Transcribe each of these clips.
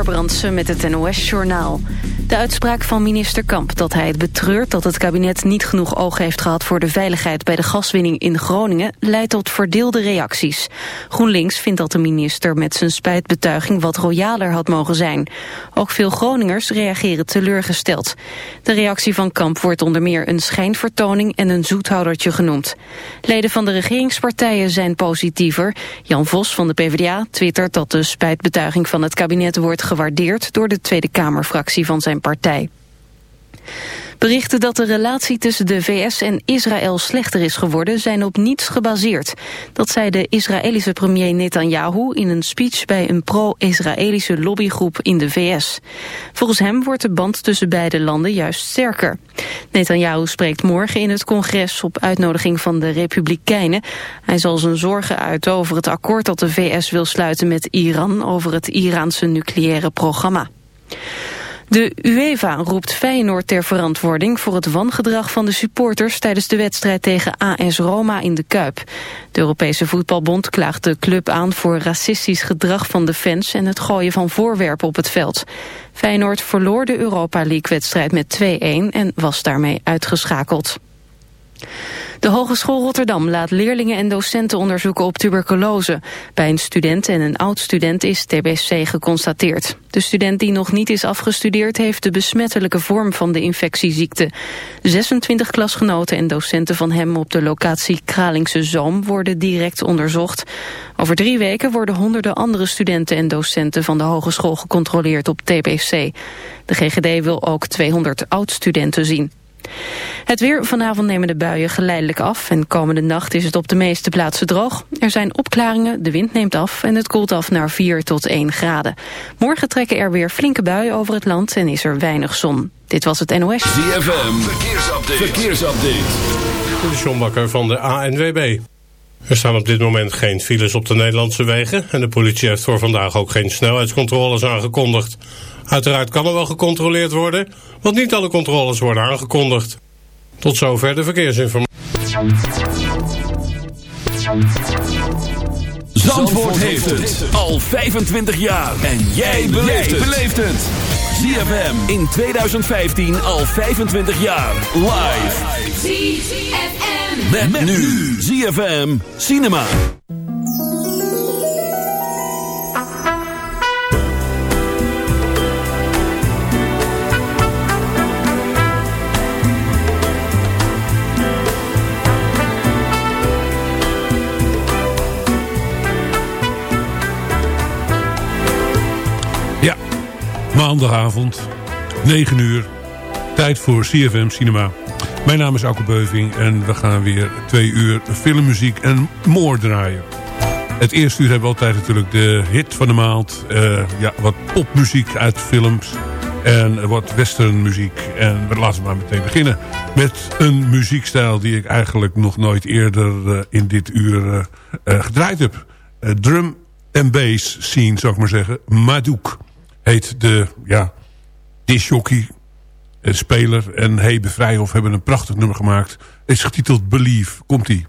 Brandsen met het NOS-journaal. De uitspraak van minister Kamp dat hij het betreurt dat het kabinet niet genoeg oog heeft gehad voor de veiligheid bij de gaswinning in Groningen leidt tot verdeelde reacties. GroenLinks vindt dat de minister met zijn spijtbetuiging wat royaler had mogen zijn. Ook veel Groningers reageren teleurgesteld. De reactie van Kamp wordt onder meer een schijnvertoning en een zoethoudertje genoemd. Leden van de regeringspartijen zijn positiever. Jan Vos van de PvdA twittert dat de spijtbetuiging van het kabinet wordt gewaardeerd door de Tweede Kamerfractie van zijn partij. Berichten dat de relatie tussen de VS en Israël slechter is geworden zijn op niets gebaseerd. Dat zei de Israëlische premier Netanyahu in een speech bij een pro-Israëlische lobbygroep in de VS. Volgens hem wordt de band tussen beide landen juist sterker. Netanyahu spreekt morgen in het congres op uitnodiging van de Republikeinen. Hij zal zijn zorgen uiten over het akkoord dat de VS wil sluiten met Iran over het Iraanse nucleaire programma. De UEFA roept Feyenoord ter verantwoording voor het wangedrag van de supporters tijdens de wedstrijd tegen AS Roma in de Kuip. De Europese Voetbalbond klaagt de club aan voor racistisch gedrag van de fans en het gooien van voorwerpen op het veld. Feyenoord verloor de Europa League wedstrijd met 2-1 en was daarmee uitgeschakeld. De Hogeschool Rotterdam laat leerlingen en docenten onderzoeken op tuberculose. Bij een student en een oud-student is TBC geconstateerd. De student die nog niet is afgestudeerd heeft de besmettelijke vorm van de infectieziekte. 26 klasgenoten en docenten van hem op de locatie Kralingse Zoom worden direct onderzocht. Over drie weken worden honderden andere studenten en docenten van de hogeschool gecontroleerd op TBC. De GGD wil ook 200 oud-studenten zien. Het weer. Vanavond nemen de buien geleidelijk af en komende nacht is het op de meeste plaatsen droog. Er zijn opklaringen, de wind neemt af en het koelt af naar 4 tot 1 graden. Morgen trekken er weer flinke buien over het land en is er weinig zon. Dit was het NOS. ZFM. Verkeersupdate. Verkeersupdate. De Sjombakker van de ANWB. Er staan op dit moment geen files op de Nederlandse wegen... en de politie heeft voor vandaag ook geen snelheidscontroles aangekondigd. Uiteraard kan er wel gecontroleerd worden, want niet alle controles worden aangekondigd. Tot zover de verkeersinformatie. Zandvoort heeft het al 25 jaar. En jij beleeft het. ZFM in 2015 al 25 jaar. Live. ZFM. Met, nu. ZFM Cinema. Maandagavond, 9 uur, tijd voor CFM Cinema. Mijn naam is Akko Beuving en we gaan weer twee uur filmmuziek en more draaien. Het eerste uur hebben we altijd natuurlijk de hit van de maand. Uh, ja, wat popmuziek uit films en wat westernmuziek. En laten we maar meteen beginnen met een muziekstijl die ik eigenlijk nog nooit eerder uh, in dit uur uh, gedraaid heb. drum en bass scene, zou ik maar zeggen. Madouk heet de ja, disjockey, speler en Hebe Vrijhof hebben een prachtig nummer gemaakt. Is getiteld Believe. Komt-ie.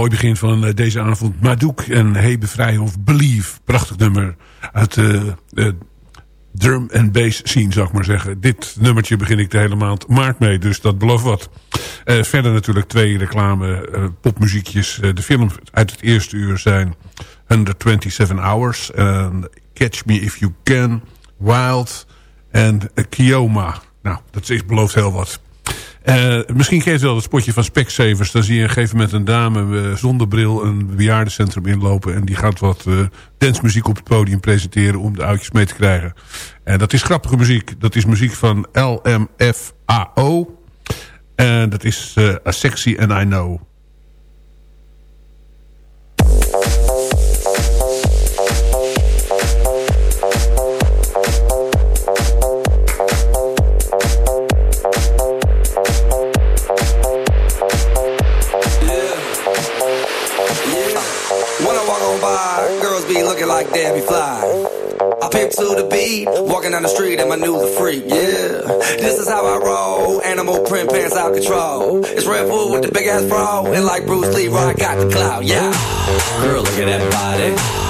Mooi begin van eh, deze avond. Madouk en Hey Bevrij of Believe. Prachtig nummer uit de drum en bass scene, zou ik maar zeggen. Dit nummertje begin ik de hele maand maart mee, dus dat belooft wat. Eh, verder natuurlijk twee reclame eh, popmuziekjes. Eh, de films uit het eerste uur zijn 127 Hours... en Catch Me If You Can, Wild en eh, Kioma. Nou, dat is belooft heel wat. Eh, misschien geeft wel het spotje van Specsavers. Dan zie je een gegeven moment een dame eh, zonder bril een bejaardencentrum inlopen. En die gaat wat eh dancemuziek op het podium presenteren om de oudjes mee te krijgen. En dat is grappige muziek. Dat is muziek van LMFAO. En dat is A Sexy and I Know. Looking like Debbie Fly. I pimp to the beat, walking down the street and my news a freak, yeah. This is how I roll, animal print pants out control. It's Red Bull with the big ass bra, and like Bruce Lee, I got the clout, yeah. Girl, look at that body.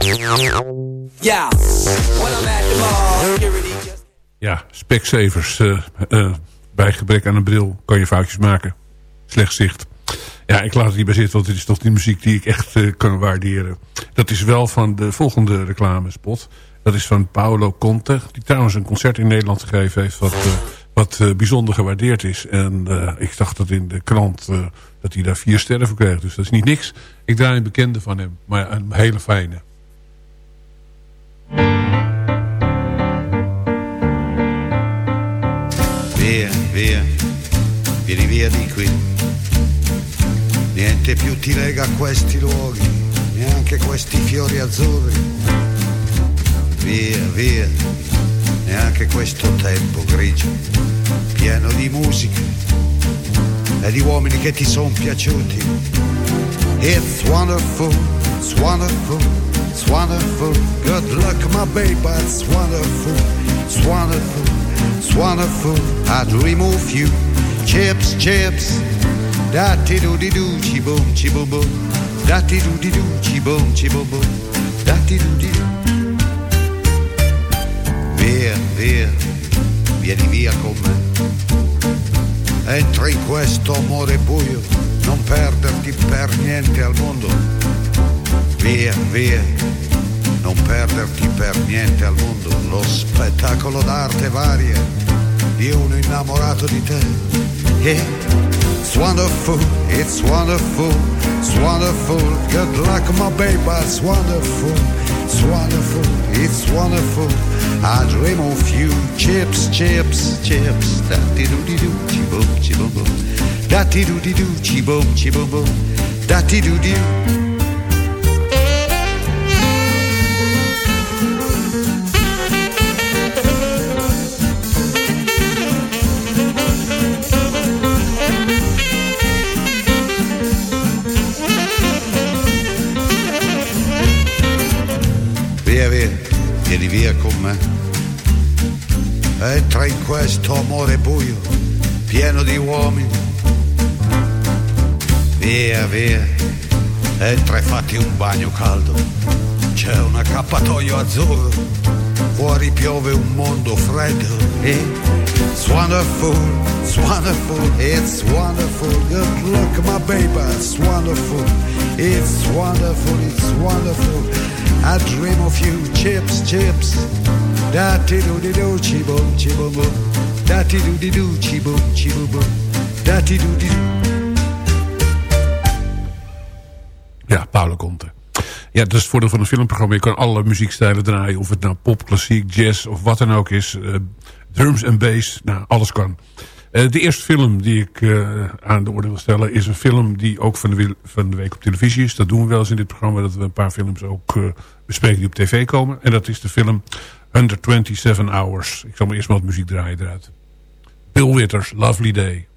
Just Ja, Specsavers. eh eh, bij gebrek aan een bril kan je foutjes maken. Slecht zicht. Ja, ik laat het hierbij zitten, want dit is toch die muziek die ik echt eh, kan waarderen. Dat is wel van de volgende reclamespot. Dat is van Paolo Conte, die trouwens een concert in Nederland gegeven heeft... wat, wat bijzonder gewaardeerd is. En ik dacht dat in de krant dat hij daar vier sterren voor kreeg. Dus dat is niet niks. Ik draai een bekende van hem, maar een hele fijne. Via, via, vieni via di qui. Niente più ti lega a questi luoghi, neanche questi fiori azzurri. Via, via, neanche questo tempo grigio, pieno di musica e di uomini che ti sono piaciuti. It's wonderful, it's wonderful, it's wonderful. Good luck, my baby, it's wonderful, it's wonderful, it's wonderful. I'd remove you. Chips, chips. Da ti do di do, chi boom, chi boom boom. Da ti do di do, chi boom, chi boom boom. Da ti do di do. Via, via, vieni via con me. Entra in questo amore buio, non perderti per niente al mondo. Via, via, non perderti per niente al mondo. Lo spettacolo d'arte varia di uno innamorato di te. Yeah. It's wonderful, it's wonderful, it's wonderful. Good luck, my baby, it's wonderful, it's wonderful, it's wonderful. I dream of you, chips, chips, chips. Da do di do, chi boom, chi boom boom. Da do di do, chi boom, chi boom boom. Da do di do. Via con me. Entra in questo amore buio, pieno di uomini. Via, via, entra e fatti un bagno caldo. C'è un accappatoio azzurro, fuori piove un mondo freddo. It's wonderful, it's wonderful, it's wonderful. Good luck, my baby, it's wonderful. It's wonderful, it's wonderful. I dream of you, chips, chips. Da ti do di do, chi boom, chi boom boom. Da ti do. Ja, Paolo Conte. Ja, dat is het voordeel van een filmprogramma. Je kan alle muziekstijlen draaien. Of het nou pop, klassiek, jazz of wat dan ook is. Uh, drums en bass, nou, alles kan. Uh, de eerste film die ik uh, aan de orde wil stellen... is een film die ook van de, van de week op televisie is. Dat doen we wel eens in dit programma. Dat we een paar films ook bespreken die op tv komen. En dat is de film Under 27 Hours. Ik zal maar eerst wat muziek draaien eruit. Bill Withers, Lovely Day.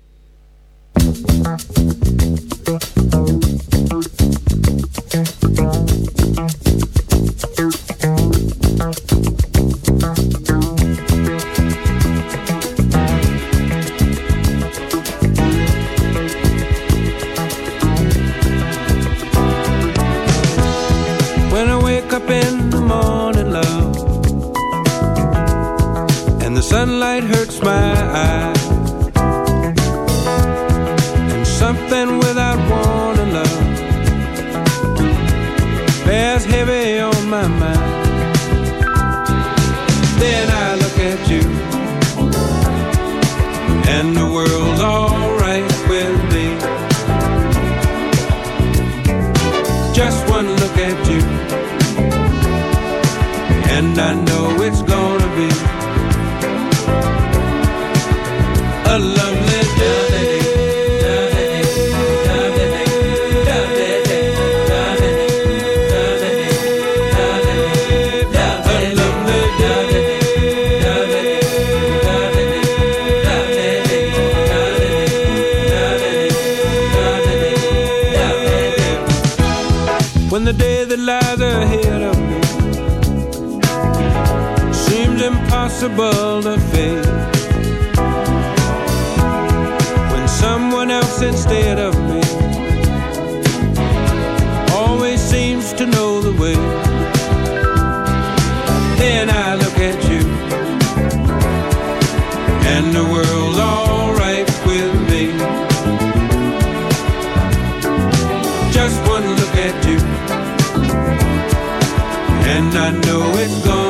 it's going.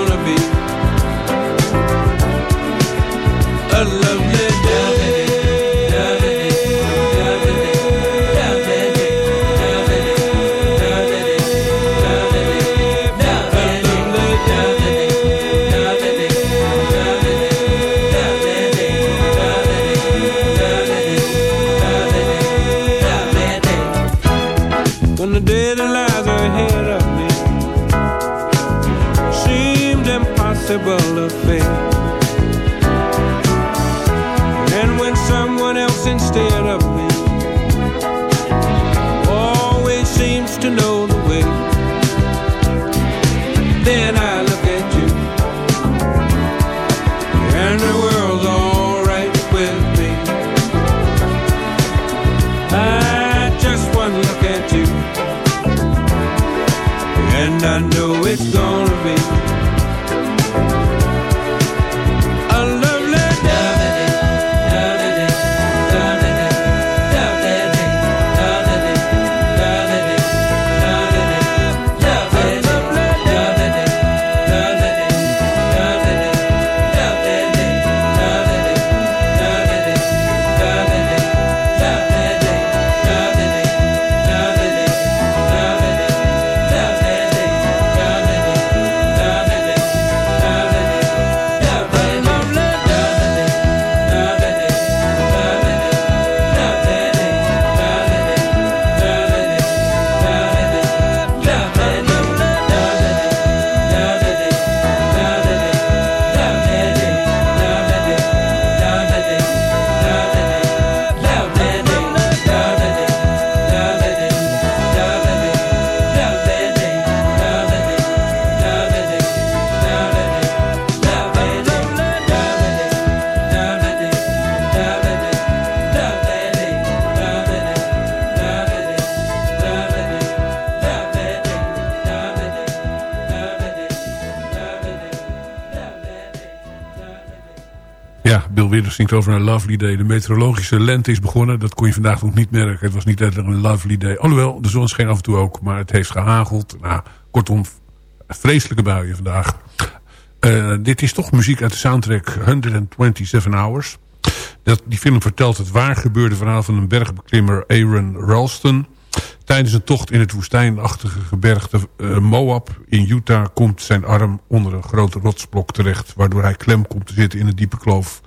Zingt over een lovely day. De meteorologische lente is begonnen. Dat kon je vandaag nog niet merken. Het was niet letterlijk een lovely day. Alhoewel, de zon scheen af en toe ook. Maar het heeft gehageld. Nou, kortom, vreselijke buien vandaag. Uh, dit is toch muziek uit de soundtrack 127 Hours. Dat, die film vertelt het waar gebeurde verhaal van een bergbeklimmer Aaron Ralston. Tijdens een tocht in het woestijnachtige gebergte uh, Moab in Utah... komt zijn arm onder een grote rotsblok terecht... waardoor hij klem komt te zitten in een diepe kloof.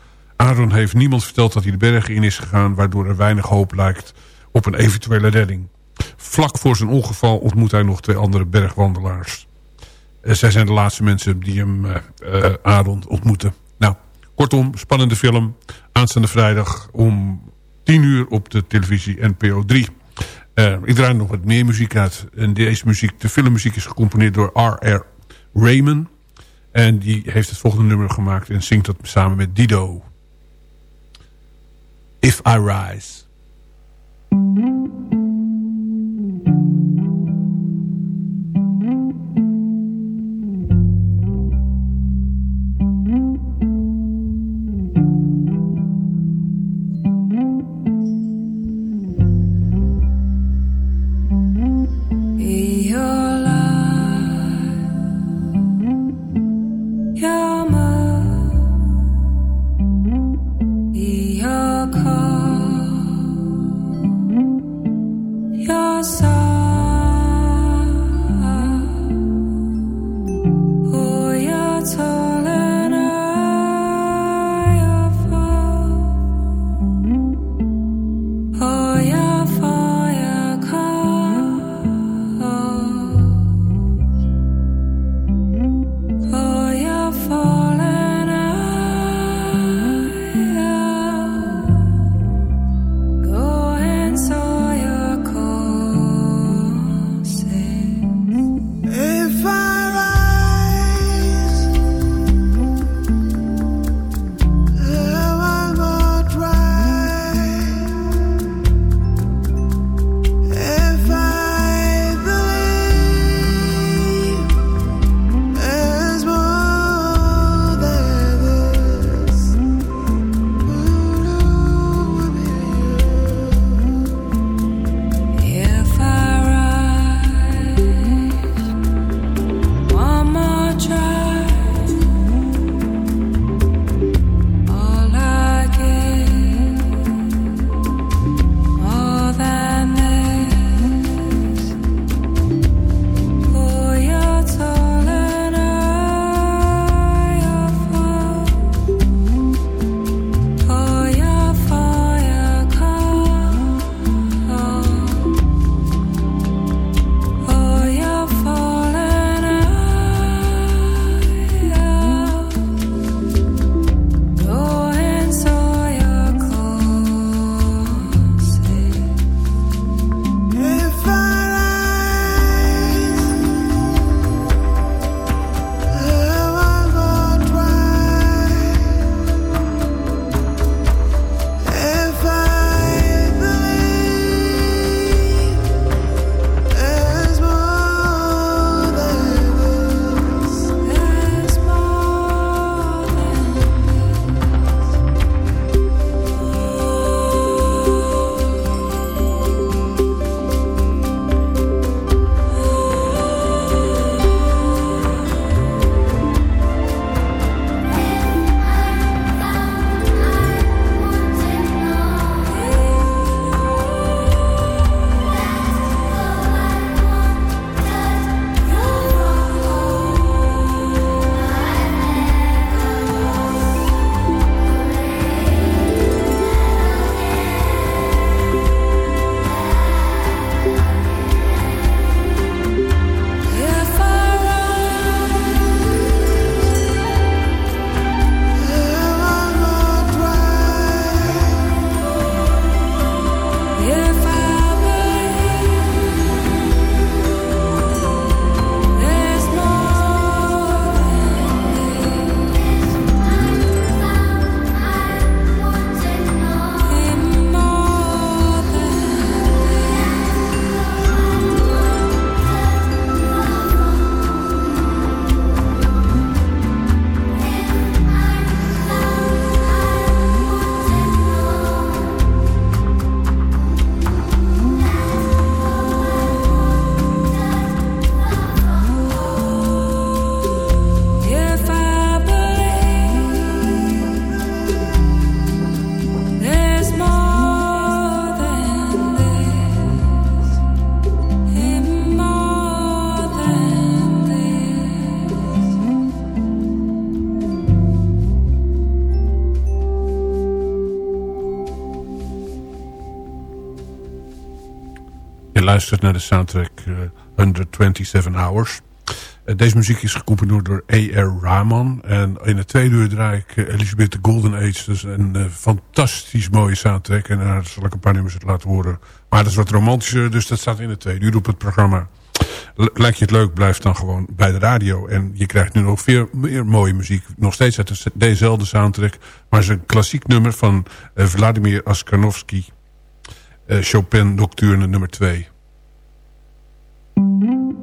Aaron heeft niemand verteld dat hij de bergen in is gegaan... waardoor er weinig hoop lijkt op een eventuele redding. Vlak voor zijn ongeval ontmoet hij nog twee andere bergwandelaars. Uh, zij zijn de laatste mensen die hem, uh, Aaron, ontmoeten. Nou, kortom, spannende film. Aanstaande vrijdag om 10 uur op de televisie NPO 3... Uh, ik draai nog wat meer muziek uit. En deze muziek, de filmmuziek is gecomponeerd door R.R. Raymond. En die heeft het volgende nummer gemaakt en zingt dat samen met Dido. If I Rise. Luistert naar de soundtrack uh, 127 Hours. Uh, deze muziek is gecomponeerd door A.R. Rahman. En in het tweede uur draai ik uh, Elizabeth the Golden Age. Dus een uh, fantastisch mooie soundtrack. En daar zal ik een paar nummers laten horen. Maar dat is wat romantischer, dus dat staat in het tweede uur op het programma. Lijkt je het leuk, blijf dan gewoon bij de radio. En je krijgt nu nog veel meer mooie muziek. Nog steeds uit de, dezelfde soundtrack. Maar het is een klassiek nummer van Vladimir Askanovsky. Chopin Nocturne nummer 2. ZFM.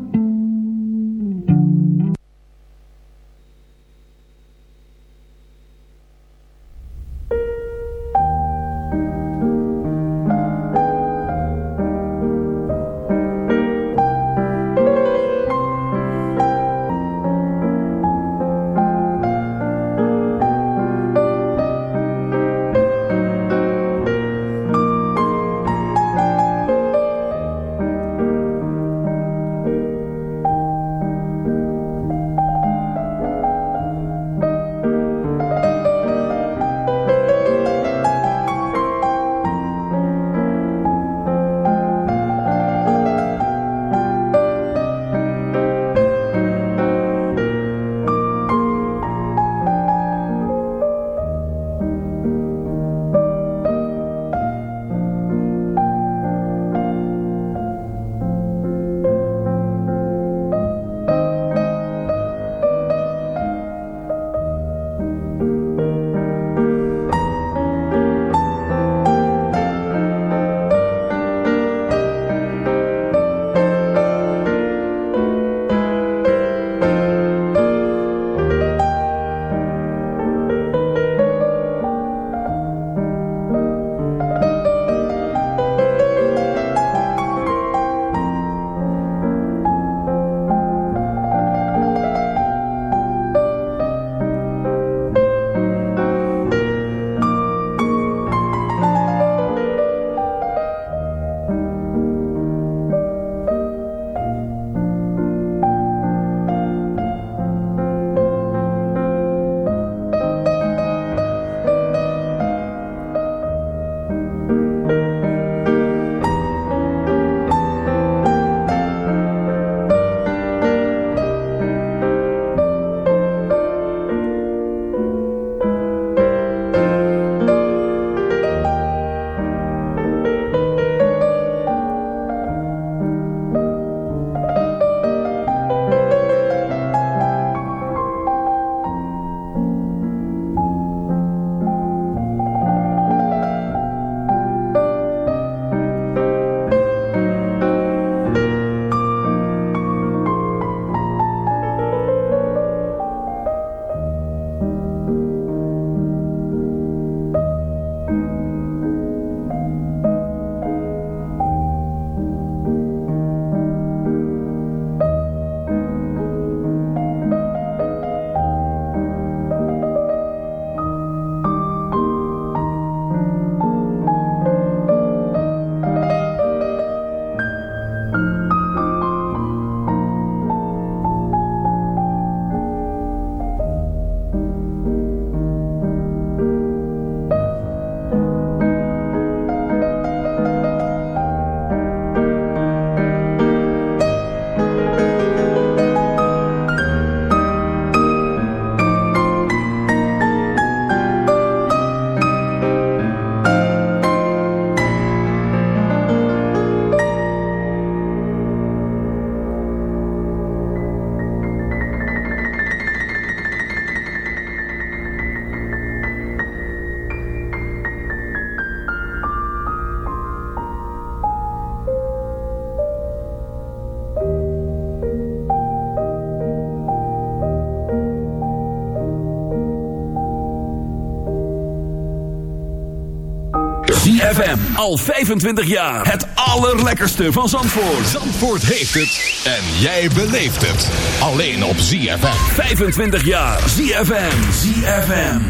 Al 25 jaar. Het allerlekkerste van Zandvoort. Zandvoort heeft het. En jij beleeft het. Alleen op ZFM. 25 jaar. ZFM. ZFM.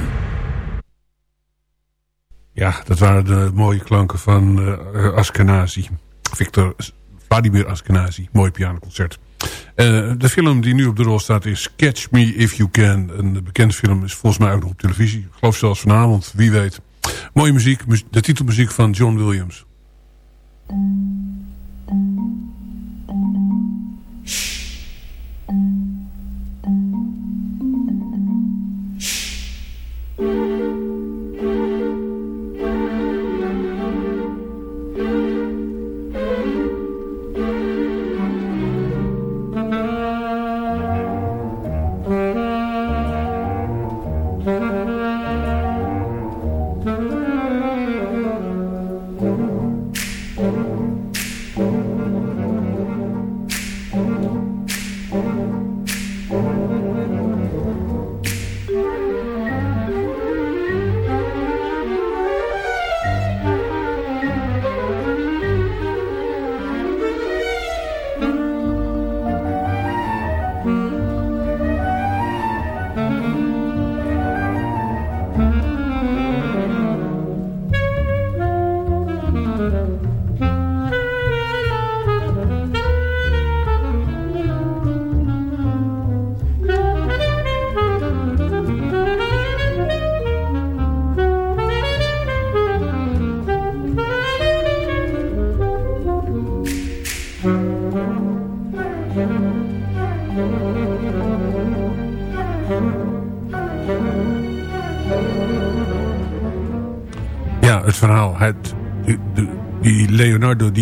Ja, dat waren de mooie klanken van uh, Askenazi. Victor Vladimir Askenazi. Mooi pianoconcert. Uh, de film die nu op de rol staat is Catch Me If You Can. Een bekende film is volgens mij ook nog op televisie. Ik geloof zelfs vanavond, wie weet. Mooie muziek, de titelmuziek van John Williams.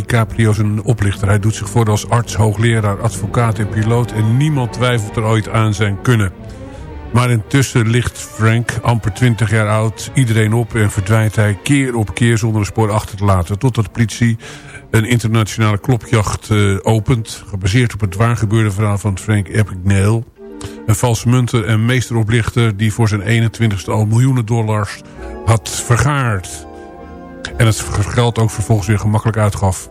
DiCaprio is een oplichter. Hij doet zich voor als arts, hoogleraar, advocaat en piloot... en niemand twijfelt er ooit aan zijn kunnen. Maar intussen ligt Frank, amper 20 jaar oud, iedereen op... en verdwijnt hij keer op keer zonder een spoor achter te laten... totdat de politie een internationale klopjacht uh, opent... gebaseerd op het waargebeurde verhaal van Frank Abagnale... een valse munter en meesteroplichter... die voor zijn 21ste al miljoenen dollars had vergaard... En het geld ook vervolgens weer gemakkelijk uitgaf.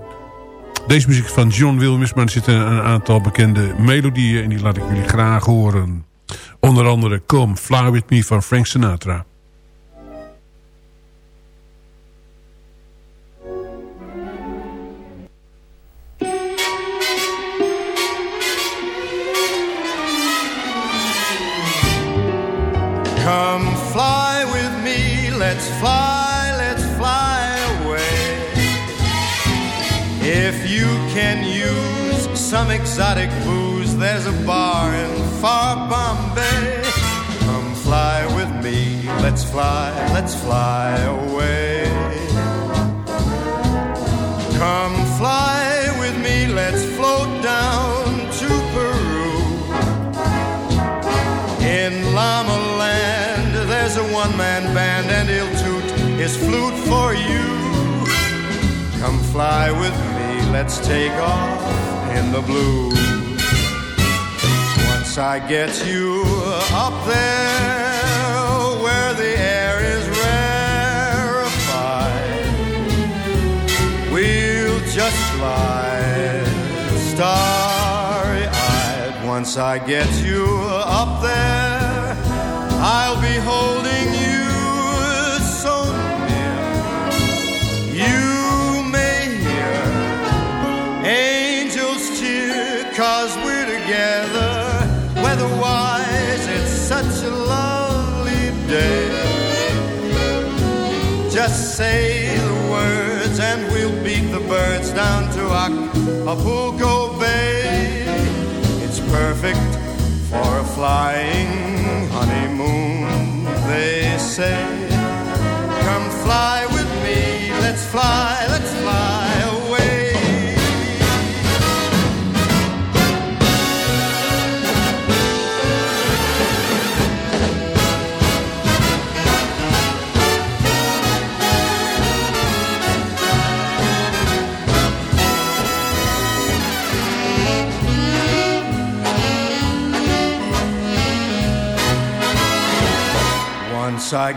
Deze muziek van John Williams, maar er zitten een aantal bekende melodieën... en die laat ik jullie graag horen. Onder andere Come Fly With Me van Frank Sinatra.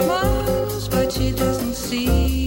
smiles, but she doesn't see.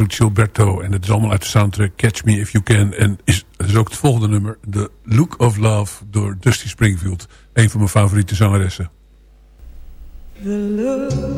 natuurlijk Gilberto. En het is allemaal uit de soundtrack Catch Me If You Can. En is, is ook het volgende nummer. The Look of Love door Dusty Springfield. Een van mijn favoriete zangeressen. The look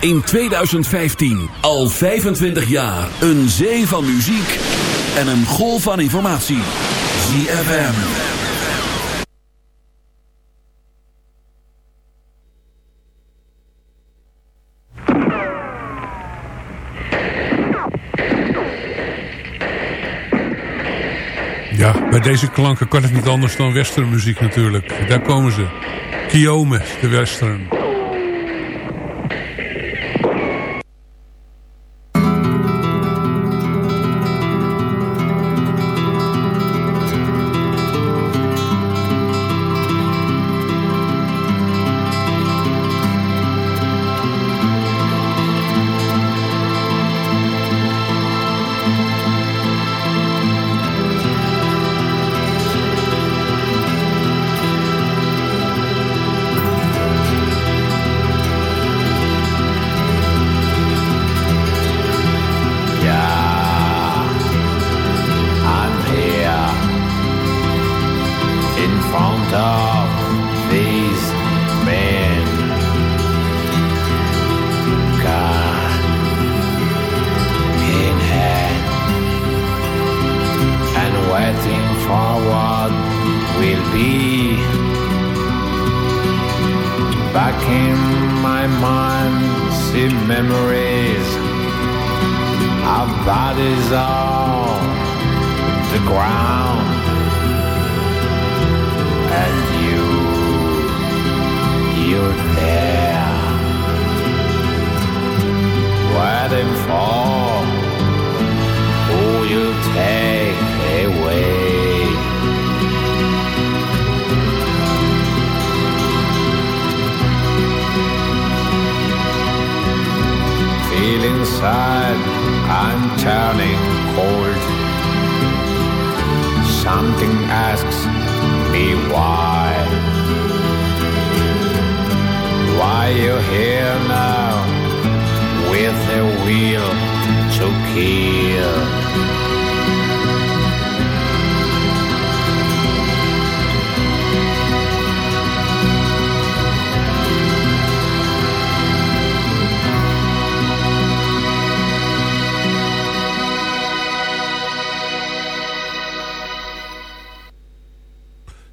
in 2015 al 25 jaar een zee van muziek en een golf van informatie. ZFM. Ja, bij deze klanken kan het niet anders dan westernmuziek natuurlijk. Daar komen ze. Kiome, de western.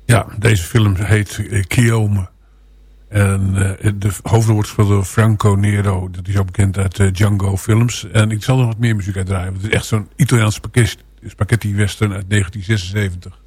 Ja, deze film heet uh, Kiome. En uh, de hoofdrol wordt gespeeld door Franco Nero. Dat is ook bekend uit uh, Django films. En ik zal er wat meer muziek uitdraaien. Want het is echt zo'n Italiaans spaghetti western uit 1976.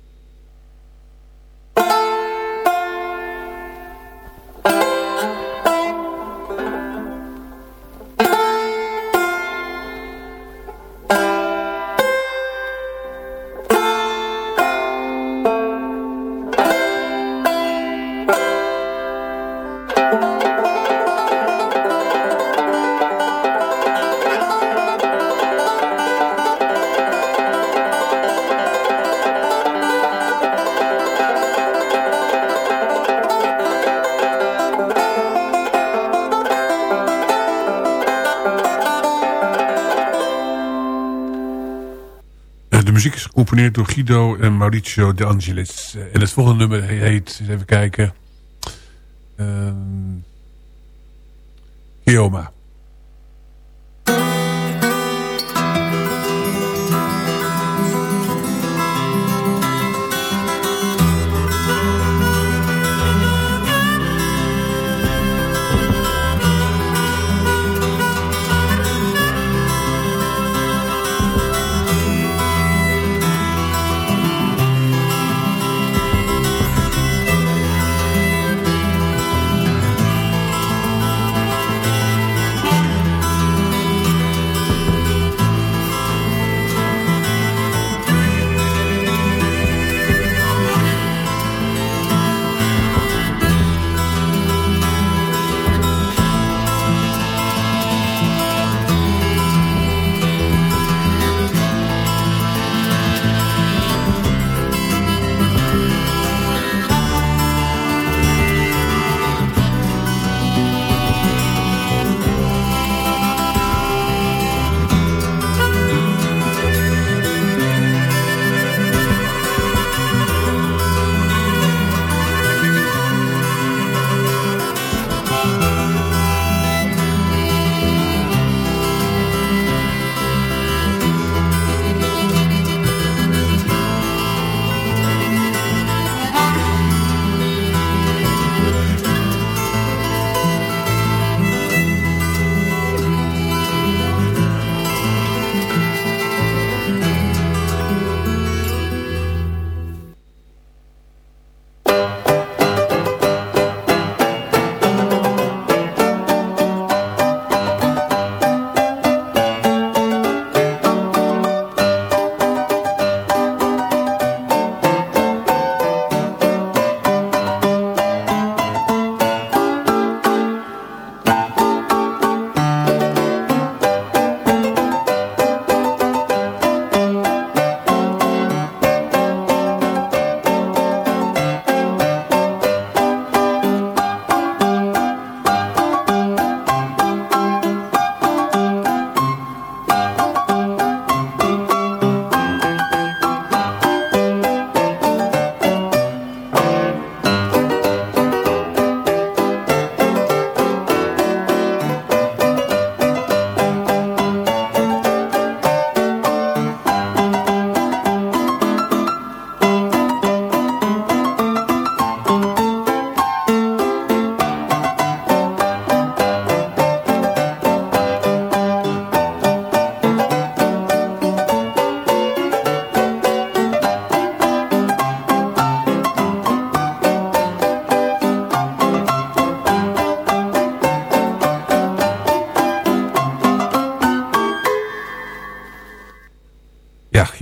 Door Guido en Mauricio De Angelis. Eh, en het volgende nummer heet, even kijken... Um, Gioma.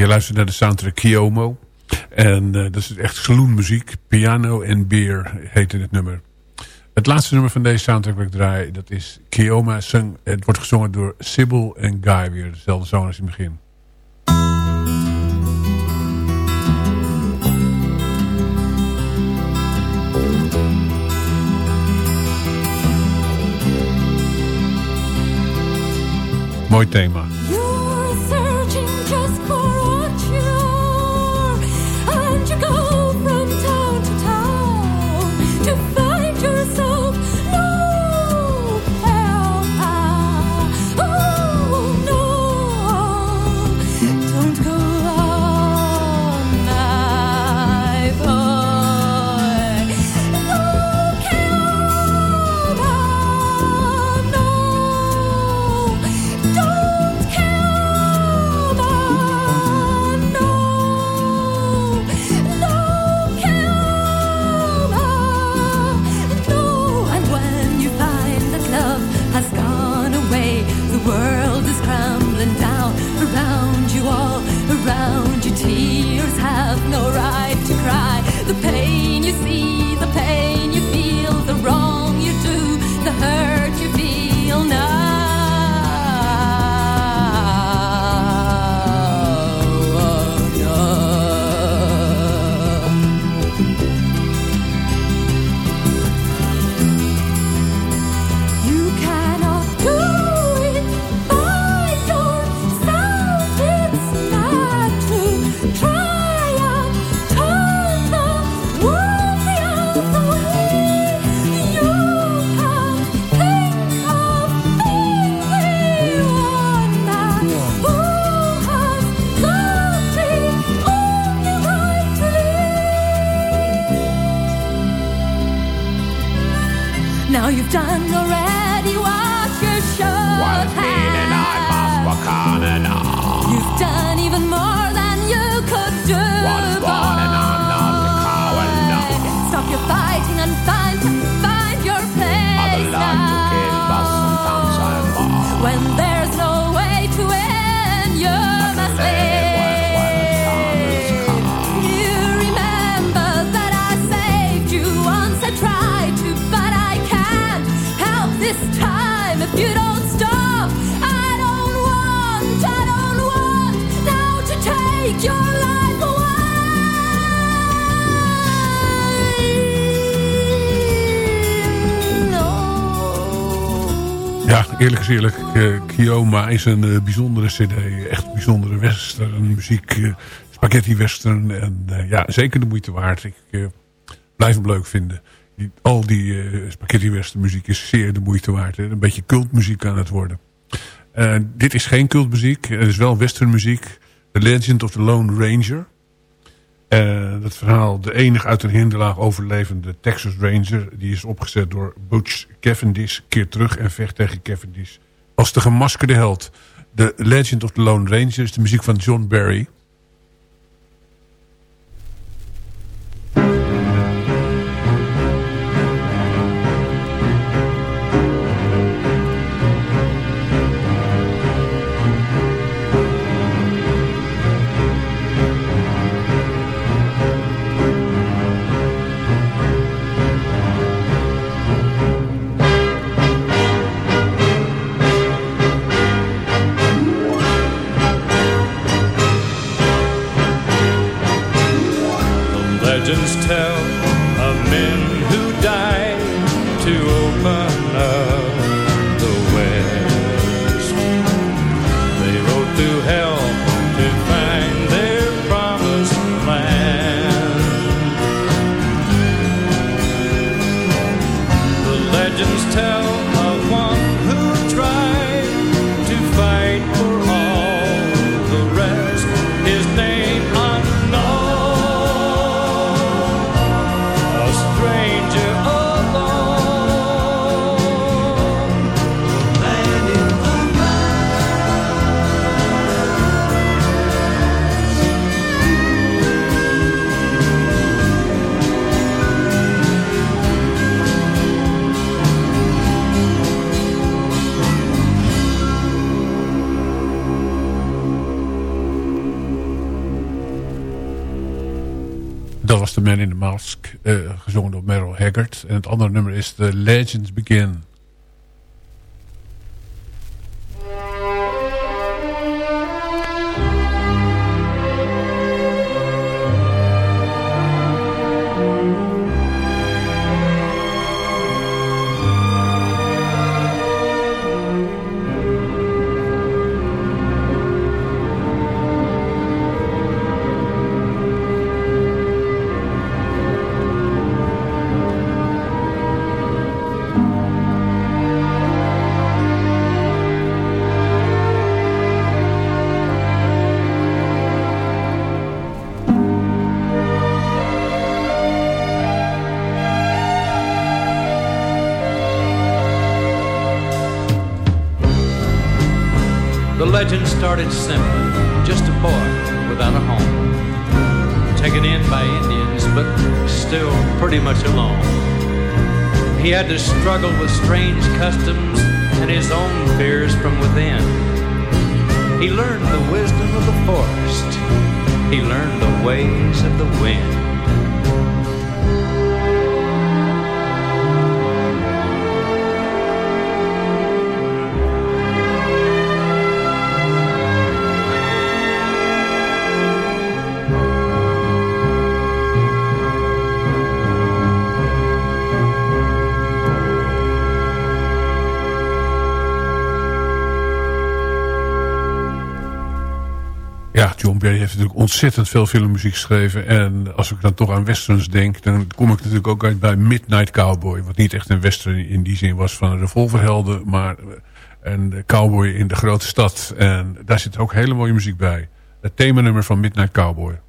Luistert naar de soundtrack Kiomo. En uh, dat is echt saloonmuziek. Piano en Beer heette het nummer. Het laatste nummer van deze soundtrack dat ik draai, dat is Kioma Sung. Het wordt gezongen door Sybil en Guy, weer dezelfde zang als in het begin. Mooi thema. Is een eh, bijzondere cd. Echt bijzondere western muziek. eh, spaghetti western. En eh, ja, zeker de moeite waard. Ik blijf hem leuk vinden. Die, al die spaghetti western muziek is zeer de moeite waard. Hè. Een beetje cultmuziek aan het worden. Dit is geen cultmuziek. Het is wel westernmuziek. The Legend of the Lone Ranger. Dat verhaal, de enig uit een hinderlaag overlevende Texas Ranger... die is opgezet door Butch Cavendish... keert terug en vecht tegen Cavendish. Als de gemaskerde held. The Legend of the Lone Ranger is de muziek van John Barry... The Legends Begin. Legend started simply, just a boy without a home. Taken in by Indians, but still pretty much alone. He had to struggle with strange customs and his own fears from within. He learned the wisdom of the forest. He learned the ways of the wind. Heeft natuurlijk ontzettend veel filmmuziek geschreven. En als ik dan toch aan westerns denk... dan kom ik natuurlijk ook uit bij Midnight Cowboy. Wat niet echt een western in die zin was van een revolverhelden... maar een cowboy in de grote stad. En daar zit ook hele mooie muziek bij. Het themanummer van Midnight Cowboy.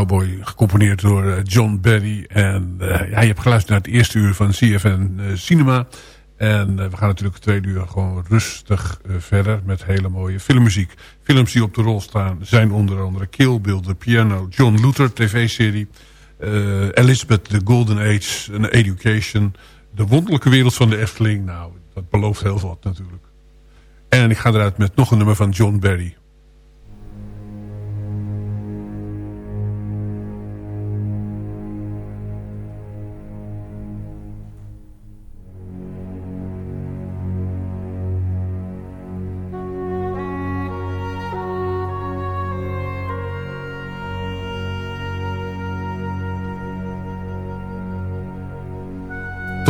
Cowboy, gecomponeerd door eh, John Barry. En uh, je hebt geluisterd naar het eerste uur van CFN uh, Cinema. En we gaan natuurlijk het tweede uur gewoon rustig verder met hele mooie filmmuziek. Films die op de rol staan zijn onder andere Kill Bill, The Piano, John Luther, tv-serie. Elizabeth, The Golden Age, An Education. De wonderlijke wereld van de Efteling. Nou, dat belooft heel wat natuurlijk. En ik ga eruit met nog een nummer van John Barry.